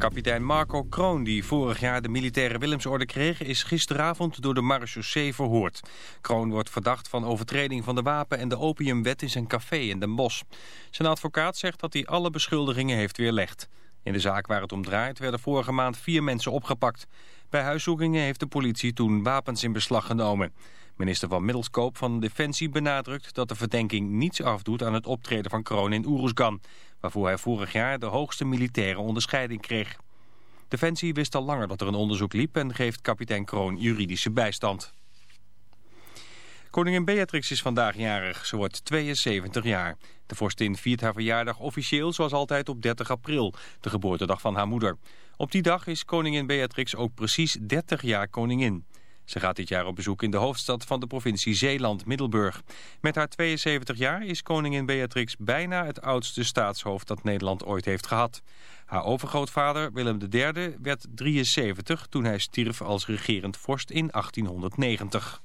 Kapitein Marco Kroon, die vorig jaar de militaire Willemsorde kreeg... is gisteravond door de marechaussee verhoord. Kroon wordt verdacht van overtreding van de wapen- en de opiumwet in zijn café in Den Bosch. Zijn advocaat zegt dat hij alle beschuldigingen heeft weerlegd. In de zaak waar het om draait werden vorige maand vier mensen opgepakt. Bij huiszoekingen heeft de politie toen wapens in beslag genomen. Minister van Middelskoop van Defensie benadrukt dat de verdenking niets afdoet aan het optreden van Kroon in Oeruzgan, waarvoor hij vorig jaar de hoogste militaire onderscheiding kreeg. Defensie wist al langer dat er een onderzoek liep en geeft kapitein Kroon juridische bijstand. Koningin Beatrix is vandaag jarig. Ze wordt 72 jaar. De vorstin viert haar verjaardag officieel zoals altijd op 30 april, de geboortedag van haar moeder. Op die dag is koningin Beatrix ook precies 30 jaar koningin. Ze gaat dit jaar op bezoek in de hoofdstad van de provincie Zeeland, Middelburg. Met haar 72 jaar is koningin Beatrix bijna het oudste staatshoofd dat Nederland ooit heeft gehad. Haar overgrootvader Willem III werd 73 toen hij stierf als regerend vorst in 1890.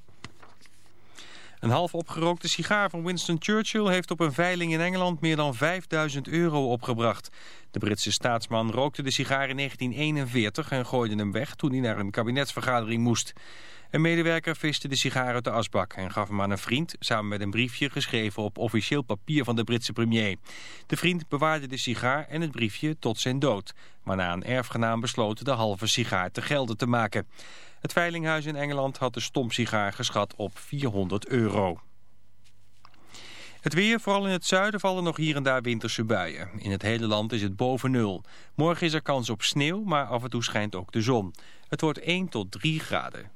Een half opgerookte sigaar van Winston Churchill heeft op een veiling in Engeland meer dan 5000 euro opgebracht. De Britse staatsman rookte de sigaar in 1941 en gooide hem weg toen hij naar een kabinetsvergadering moest. Een medewerker viste de sigaar uit de asbak en gaf hem aan een vriend... samen met een briefje geschreven op officieel papier van de Britse premier. De vriend bewaarde de sigaar en het briefje tot zijn dood... waarna een erfgenaam besloot de halve sigaar te gelden te maken. Het veilinghuis in Engeland had de stomsigaar geschat op 400 euro. Het weer, vooral in het zuiden, vallen nog hier en daar winterse buien. In het hele land is het boven nul. Morgen is er kans op sneeuw, maar af en toe schijnt ook de zon. Het wordt 1 tot 3 graden.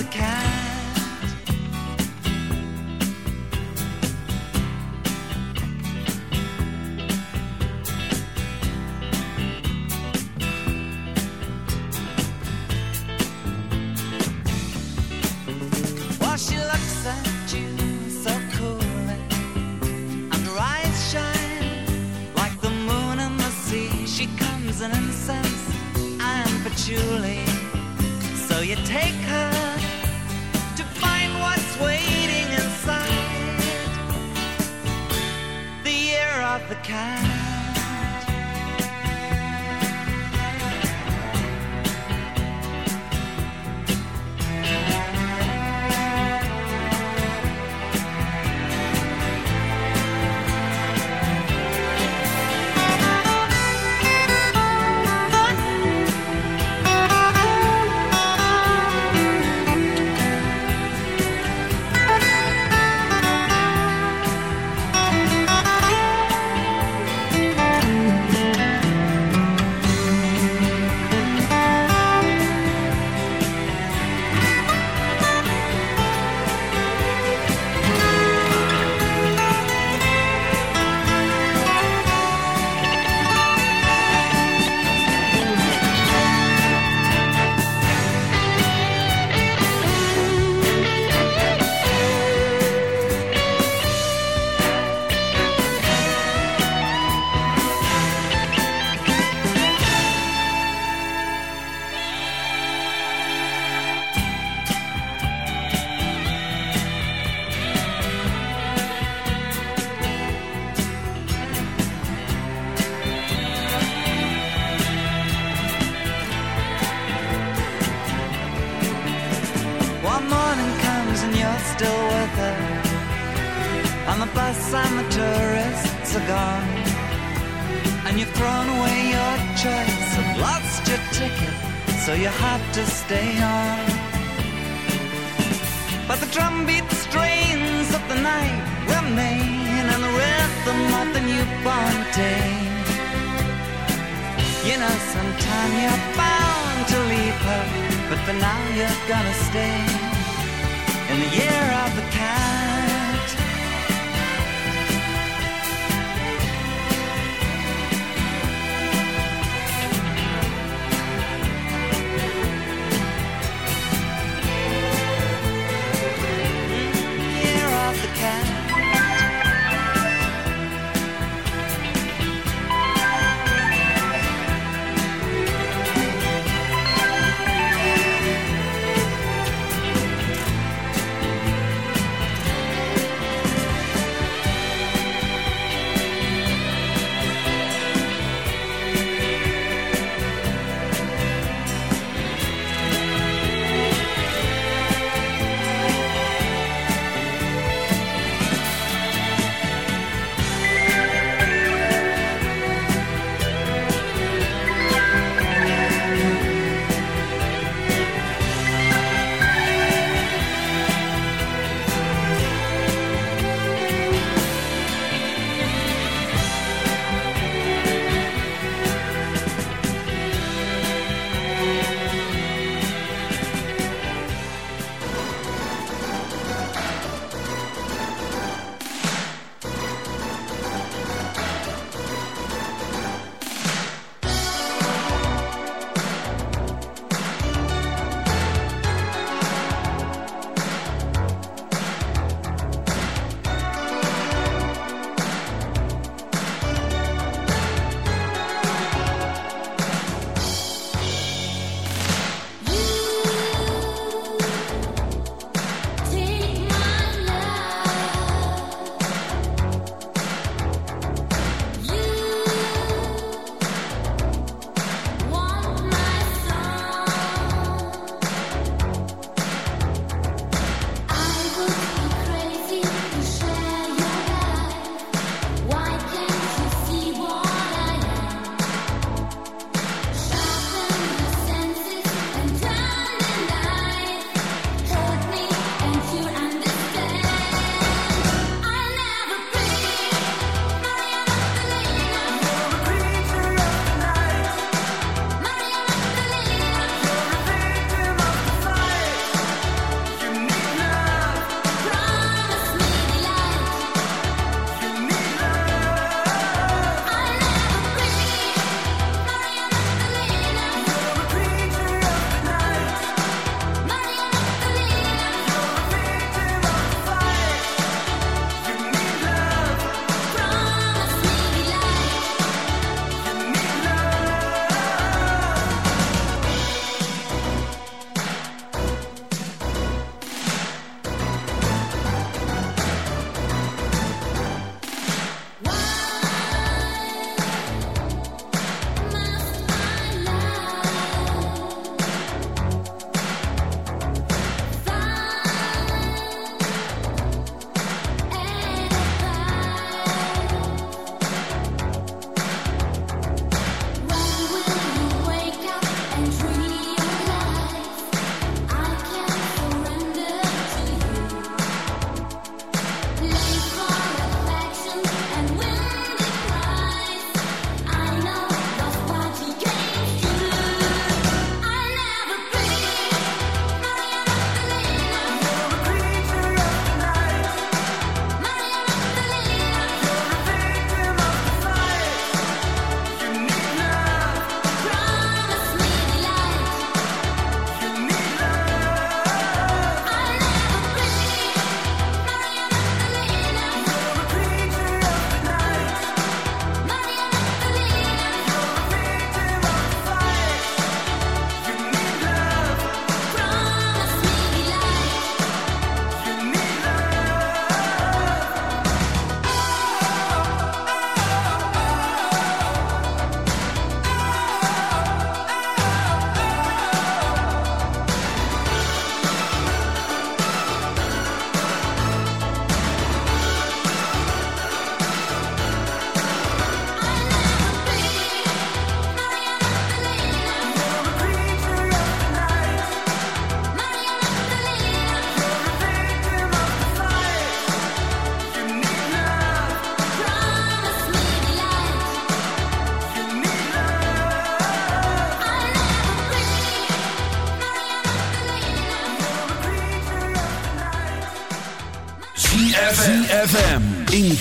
off the cat.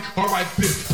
party, alright bitch.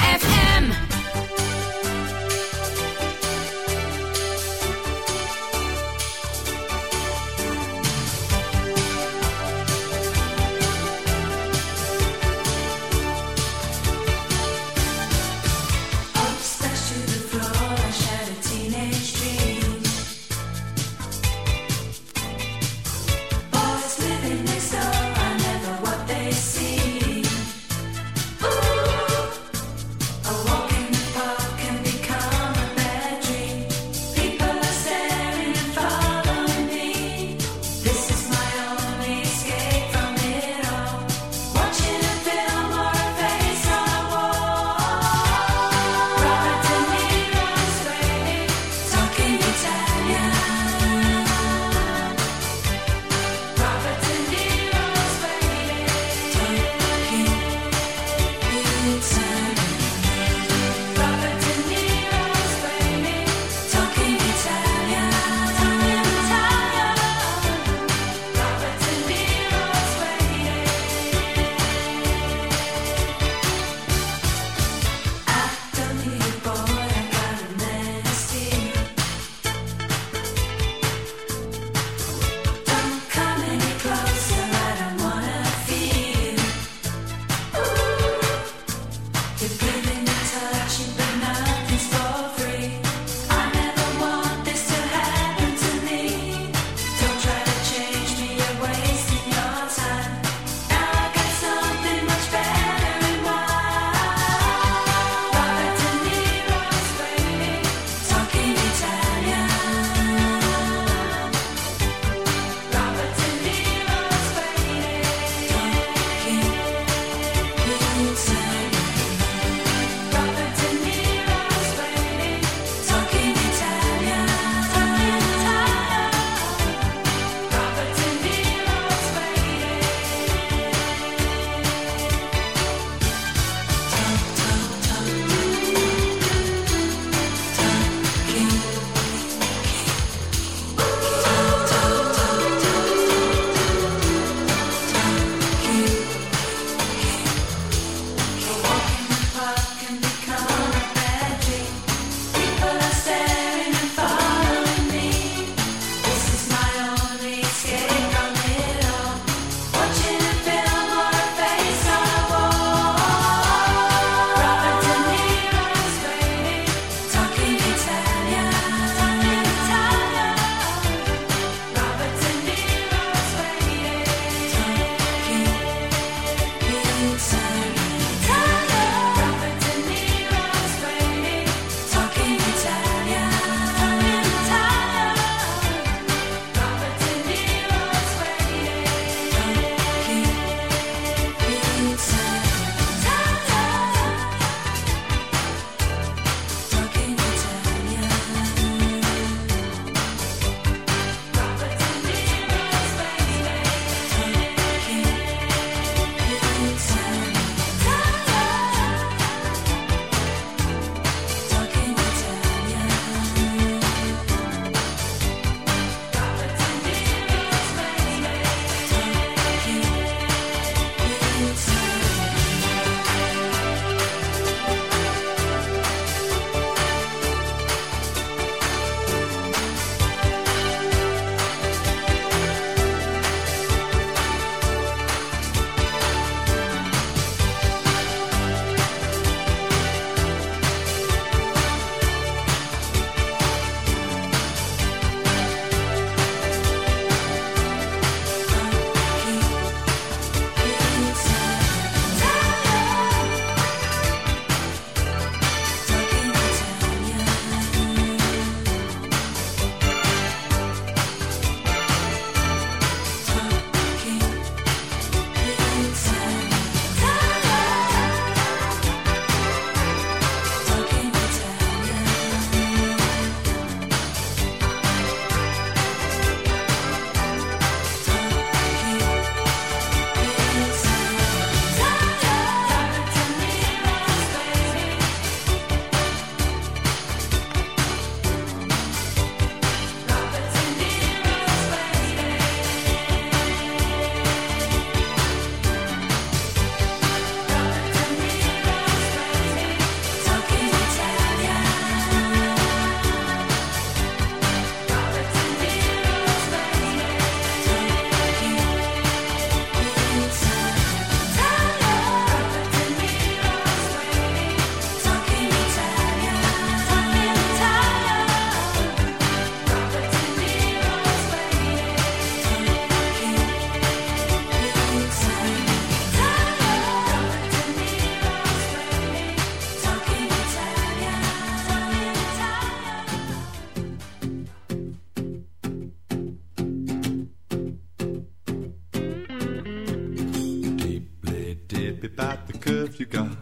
about the curves you got.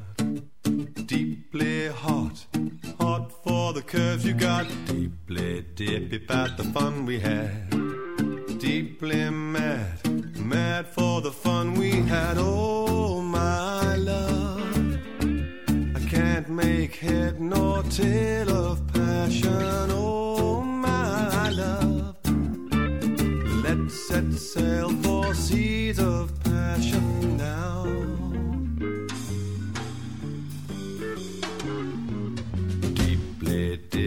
Deeply hot, hot for the curves you got. Deeply dippy about the fun we had. Deeply mad, mad for the fun we had. Oh, my love. I can't make head nor tail of passion. Oh, my love. Let's set sail for seas of passion now.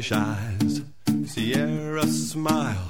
Spanish eyes. Sierra smile.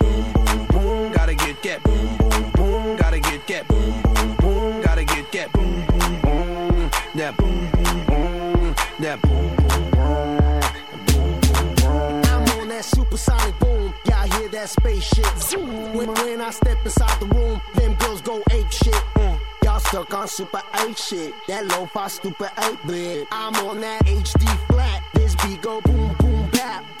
that spaceship. When, when I step inside the room, them girls go ape shit. Mm. Y'all stuck on super 8 shit. That lo-fi stupid 8 bit. I'm on that HD flat. This beat go boom boom bap.